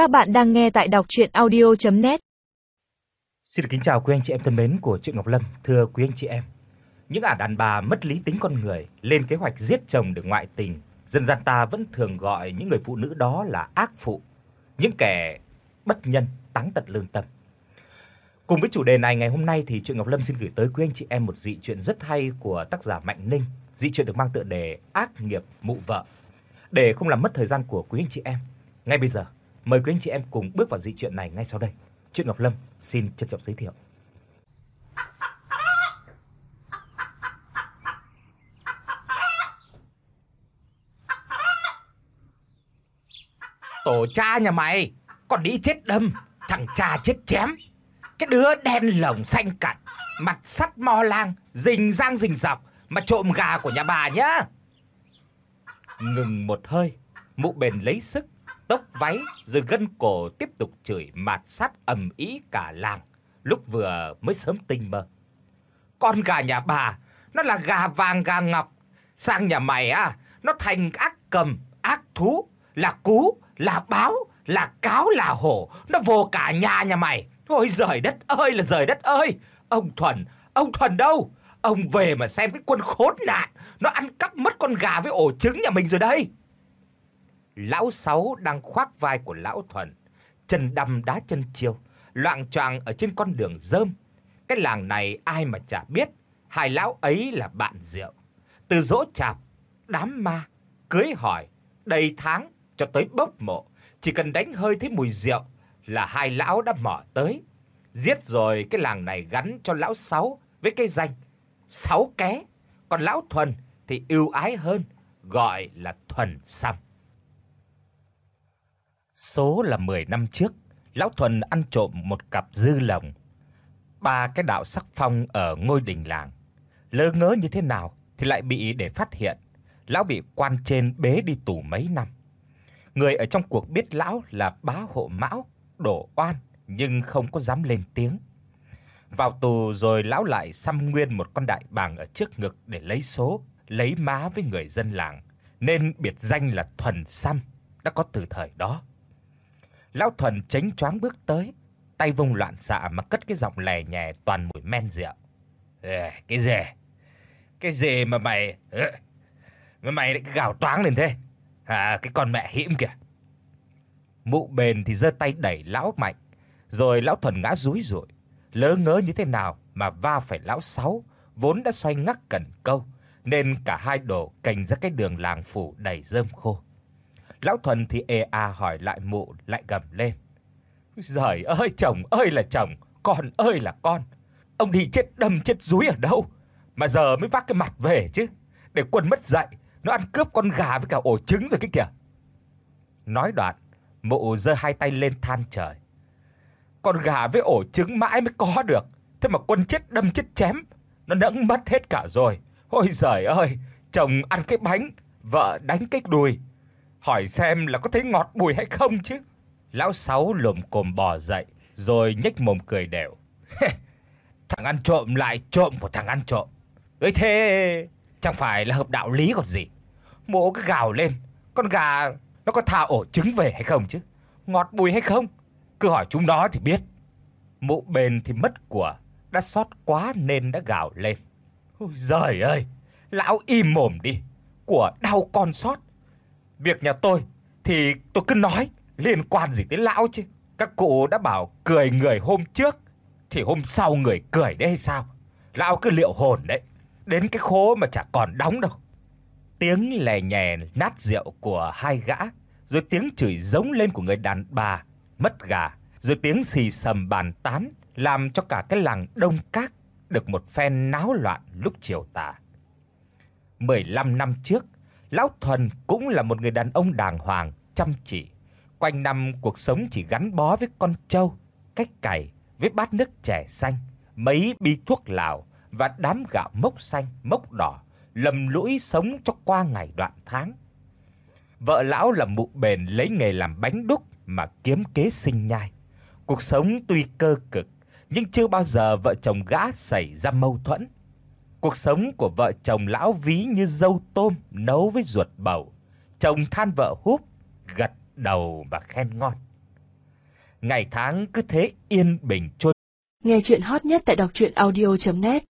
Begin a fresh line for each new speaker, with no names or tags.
Các bạn đang nghe tại đọc audio net
Xin được kính chào quý anh chị em thân mến của truyện Ngọc Lâm, thưa quý anh chị em. Những ả đàn bà mất lý tính con người lên kế hoạch giết chồng để ngoại tình, dân gian ta vẫn thường gọi những người phụ nữ đó là ác phụ, những kẻ bất nhân, táng tận lương tâm. Cùng với chủ đề này ngày hôm nay thì truyện Ngọc Lâm xin gửi tới quý anh chị em một dị truyện rất hay của tác giả Mạnh Ninh. Dị truyện được mang tựa đề Ác nghiệp mụ vợ. Để không làm mất thời gian của quý anh chị em, ngay bây giờ mời quý anh chị em cùng bước vào dị truyện này ngay sau đây. Truyện Ngọc Lâm xin trân trọng giới thiệu.
Tổ cha nhà mày, còn đi chết đâm, thằng cha chết chém. Cái đứa đen lồng xanh cặn, mặt sắt mo lang, rình rang rình dọc mà trộm gà của nhà bà nhá.
Ngừng một hơi, mụ bền lấy sức, tốc váy rồi gân cổ tiếp tục chửi mạt sát ầm ĩ cả làng, lúc vừa mới sớm tinh mơ.
Con gà nhà bà, nó là gà vàng gà ngọc, sang nhà mày á, nó thành ác cầm, ác thú, là cú, là báo, là cáo, là hổ, nó vô cả nhà nhà mày. Ôi giời đất ơi là giời đất ơi. Ông Thuần, ông Thuần đâu? Ông về mà xem cái quân khốn nạn, nó ăn cắp mất con gà với ổ trứng nhà mình rồi đây.
Lão Sáu đang khoác vai của lão Thuần, chân đầm đá chân chiêu, loạng choạng ở trên con đường rơm. Cái làng này ai mà chả biết, hai lão ấy là bạn rượu. Từ dỗ chạp, đám ma, cưới hỏi, đầy tháng cho tới bốc mộ, chỉ cần đánh hơi thấy mùi rượu là hai lão đã mò tới. Giết rồi cái làng này gắn cho lão Sáu với cái danh Sáu ké, còn lão Thuần thì ưu ái hơn, gọi là Thuần Sâm. Số là 10 năm trước, lão Thuần ăn trộm một cặp dư lồng. Ba cái đạo sắc phong ở ngôi đình làng. Lơ ngớ như thế nào thì lại bị để phát hiện, lão bị quan trên bế đi tù mấy năm. Người ở trong cuộc biết lão là bá hộ Mão, đổ oan nhưng không có dám lên tiếng. Vào tù rồi lão lại xăm nguyên một con đại bàng ở trước ngực để lấy số, lấy má với người dân làng, nên biệt danh là Thuần Xăm đã có từ thời đó. Lão Thuần chánh choáng bước tới, tay vung loạn xạ mà cất cái giọng lè nhè toàn mùi men rượu. "Ê, cái gì? Cái gì mà mày mà mày lại gào toáng lên thế? À cái con mẹ hiểm kìa." Mụ bền thì giơ tay đẩy lão mạnh, rồi lão Thuần ngã rúi rủi, lỡ ngớ như thế nào mà va phải lão Sáu, vốn đã xoay ngắc cần câu, nên cả hai đổ cành ra cái đường làng phủ đầy rơm khô. Lão Thuần thì ê a hỏi lại mụ lại gầm lên. Giời ơi chồng ơi là chồng, con ơi là con. Ông đi chết đâm chết rúi ở đâu mà giờ mới vác cái mặt về chứ. Để quân mất dạy, nó ăn cướp con gà với cả ổ trứng rồi cái kìa. Nói đoạn, mụ giơ hai tay lên than trời. Con gà với ổ trứng mãi mới có được, thế mà quân chết đâm chết chém, nó nẫng mất hết cả rồi. Ôi giời ơi, chồng ăn cái bánh, vợ đánh cái đùi hỏi xem là có thấy ngọt bùi hay không chứ. Lão Sáu lồm cồm bò dậy, rồi nhếch mồm cười đều. thằng ăn trộm lại trộm của thằng ăn trộm. ấy thế chẳng phải là hợp đạo lý còn gì. Mỗ cứ gào lên, con gà nó có tha ổ trứng về hay không chứ? Ngọt bùi hay không? Cứ hỏi chúng nó thì biết. Mụ bền thì mất của, đã sót quá nên đã gào lên. Ôi giời ơi, lão im mồm đi, của đau con sót Việc nhà tôi thì tôi cứ nói, liên quan gì tới lão chứ. Các cụ đã bảo cười người hôm trước thì hôm sau người cười đấy hay sao? Lão cứ liệu hồn đấy. Đến cái khố mà chả còn đóng đâu. Tiếng lè nhè nát rượu của hai gã, rồi tiếng chửi giống lên của người đàn bà mất gà, rồi tiếng xì xầm bàn tán làm cho cả cái làng Đông Các được một phen náo loạn lúc chiều tà. 15 năm trước, Lão Thuần cũng là một người đàn ông đàng hoàng, chăm chỉ, quanh năm cuộc sống chỉ gắn bó với con trâu, cách cày, với bát nước chè xanh, mấy bi thuốc lào và đám gạo mốc xanh, mốc đỏ, lầm lũi sống cho qua ngày đoạn tháng. Vợ lão là mụ bền lấy nghề làm bánh đúc mà kiếm kế sinh nhai. Cuộc sống tuy cơ cực, nhưng chưa bao giờ vợ chồng gã xảy ra mâu thuẫn. Cuộc sống của vợ chồng lão ví như dâu tôm nấu với ruột bầu. Chồng than vợ húp, gật đầu và khen ngon. Ngày tháng cứ thế yên bình trôi.
Nghe truyện hot nhất tại doctruyenaudio.net